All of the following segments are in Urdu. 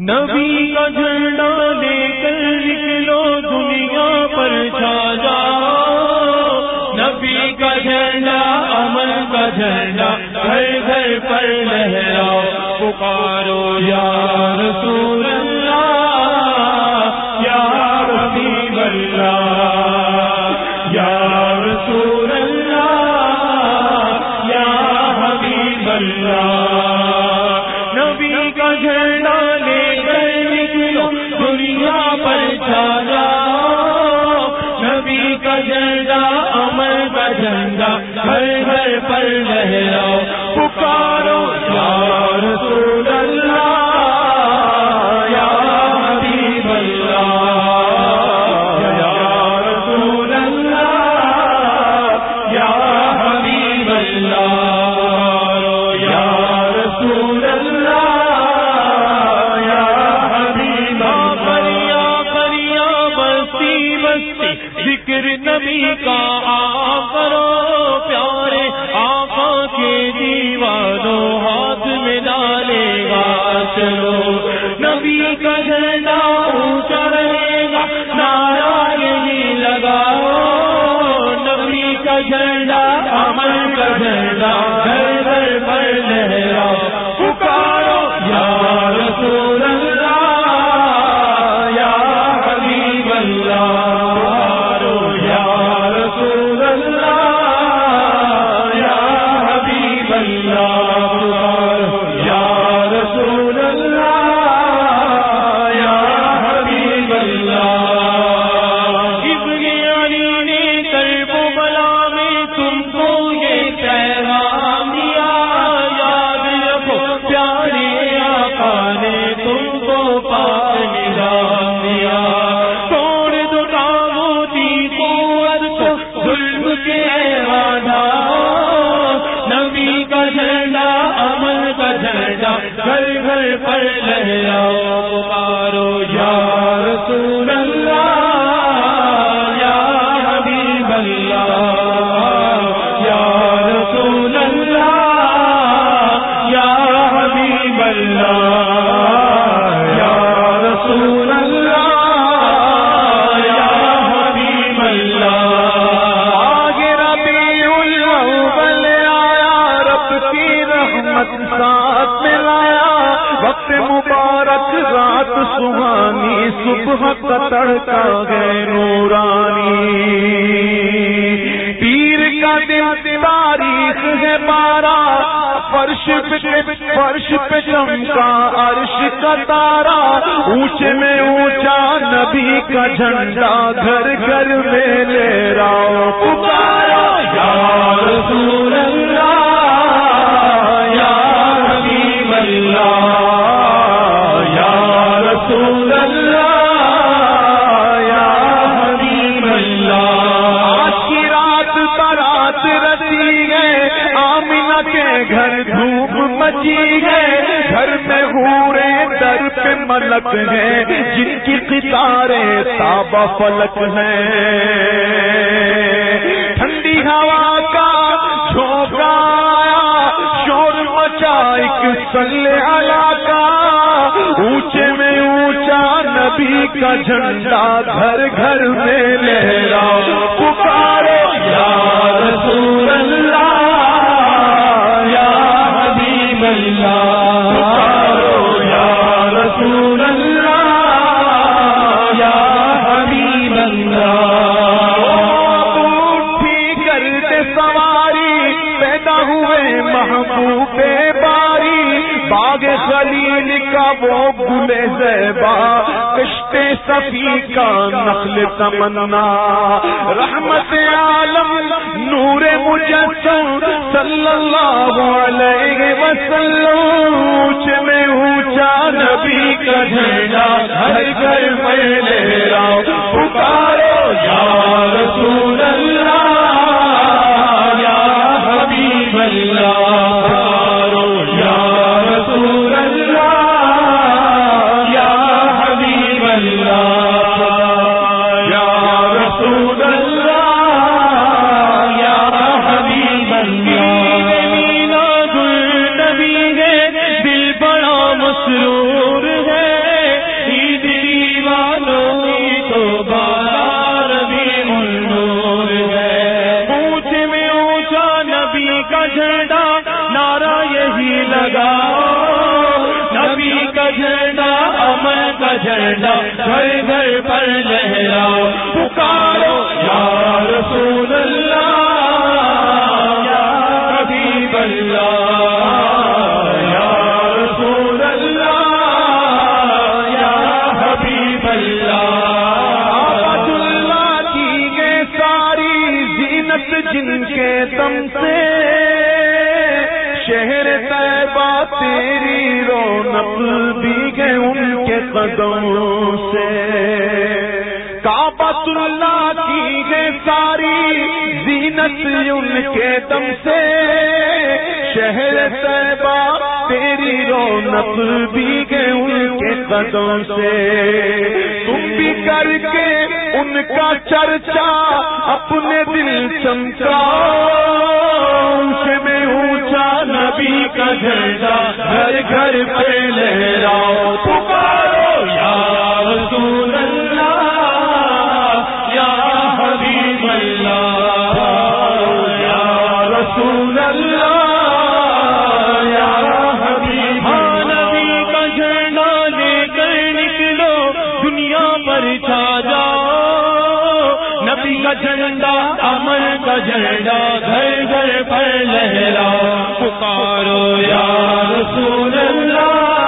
نبی کا جھنڈا لے کر نکلو دنیا پر چھا جاؤ۔ نبی کا جھنڈا، امن کا جھنڈا، گھر گھر پر لہراؤ۔ پکارو یا رسول کا جھنڈا امر کا جھنڈا ہر گھر پر لہراؤ پکارو نبی کا آ کرو پیارے آقا کے دیوانوں ہاتھ میں ڈالے گا چلو نبی کا جھنڈا اونچا رہے گا نارا یہی لگاؤ۔ نبی کا جھنڈا امن کا جھنڈا گھر گھر پر لہراؤ۔ گھر گھر پر لہراؤ پارو یا رسول اللہ۔ فرش پہ فرش پہ چمکا عرش کا تارا اونچے میں اونچا نبی کا جھنڈا، گھر گھر میں لے رہا پکارا، یا رسول اللہ، یا نبی اللہ۔ ملک ہیں، جن کی قطاریں تابا فلک ہیں۔ ٹھنڈی ہوا کا جھونکا شور مچا ایک سلے کا اونچے میں اونچا نبی کا جھنڈا گھر گھر میں لہرا۔ پکارو یا رسول اللہ، یا حبیب اللہ۔ محبوب باری، باغ خلیل کا وہ گلے زیبا کشتے صفی کا نقل تمنا۔ رحمت عالم، نور مجسم، صلی اللہ علیہ وسلم، اونچ میں اونچا نبی کا جھنڈا، ہر گھر میں لے جھنڈا گھر گھر پر لہراؤ پکارو یا رسول اللہ، یا حبیب اللہ، یا رسول اللہ، یا حبیب اللہ۔ اللہ کی گے ساری زینت جن کے دم سے، شہر طیبہ تیری رونق دی گئے ان کے قدم سے۔ کعبۃ اللہ کی گئے ساری زینت ان کے دم سے۔ شہر طیبہ تیری رونق دی گئے ان کے قدم سے۔ تم بھی کر کے ان کا چرچا اپنے دل چمچا میں اونچا نبی کا جھنڈا گھر گھر پہ لہراؤ پکارو پر چھا جاؤ۔ نبی کا جھنڈا امن کا جھنڈا، گھر گھر پر لہرا۔ پکارو یا رسول اللہ۔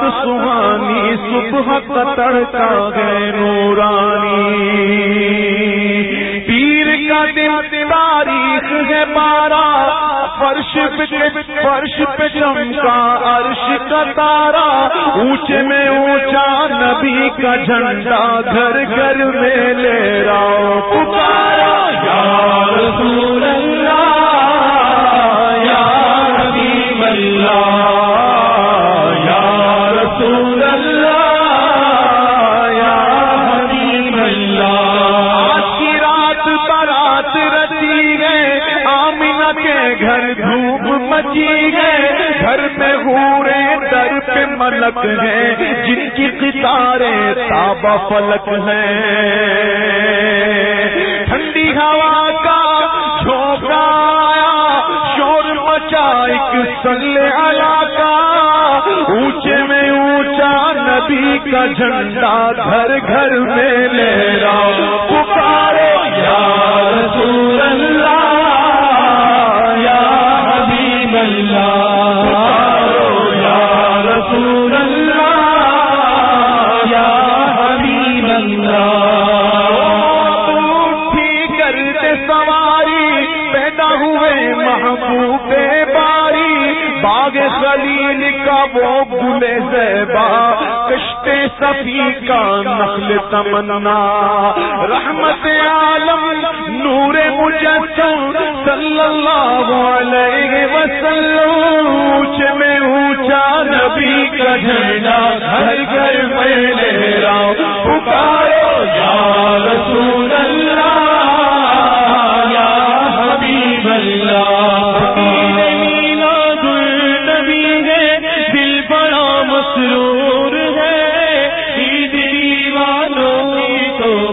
سہانی صبح کا تڑکا گئے نورانی۔ پیر کا دن تاریخ ہے بارہ فرش پہ فرش پہ چمکا عرش کا تارا۔ اونچے میں اونچا نبی کا جھنڈا، گھر گھر میں لے رہا پکارا۔ یا رسول کے گھر دھوپ مچی گئے گھر میں ہورے در پہ ملک ہیں جن کی قطاریں تابا فلک ہیں۔ ٹھنڈی ہوا کا جھونکا آیا۔ شور مچا ایک سلے علاقہ اونچے میں اونچا نبی کا جھنڈا گھر گھر میں لے رہا پکارو یا رسول اللہ۔ وہ گلے زیبا کشتے صفی کا نخل تمنا رحمت عالم نور مجسم صلی اللہ علیہ وسلم، اونچ میں اونچا نبی کا جھنڈا گھر گھر میں لے رہا پکارو، یا رسول اللہ، یا حبیب اللہ۔ مسرور ہے عید دیوانوں کی تو